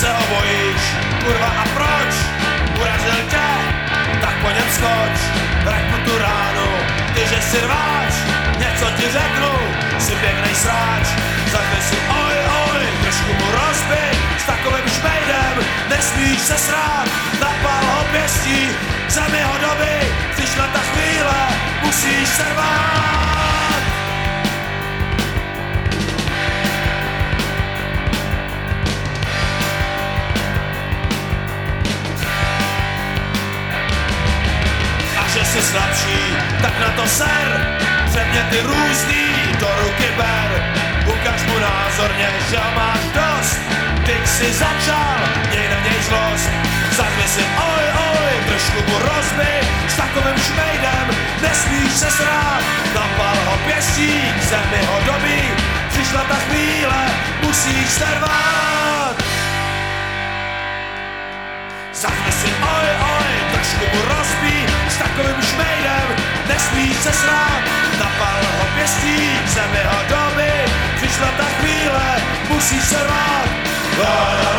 se ho bojíš, kurva a proč? Urazil tě, tak po něm skoč, vrať po tu ránu, ty že si rváč, něco ti řeknu, si pěknej sráč, zakli si oj oj, trošku mu rozby, s takovým šmejdem nesmíš se srát, napal ho pěstí, zemi ho doby, přišla ta chvíle, musíš se rvát. Jsi slabší, tak na to ser, předměty různý, do ruky ber, ukaž mu názorně, že ho máš dost, ty jsi začal, měj na něj zlost, zazvi si oj oj, trošku mu rozby, s takovým šmejdem nesmíš se srát, napal ho pěstí, zemi ho dobí, přišla ta chvíle, musíš se rvát. Zazvi si oj oj, trošku mu rozbí, takovým šmejdem nesmí se srát. Napal ho pěstí, zemi jeho doby, přišla ta chvíle, musí se rvát. Vára.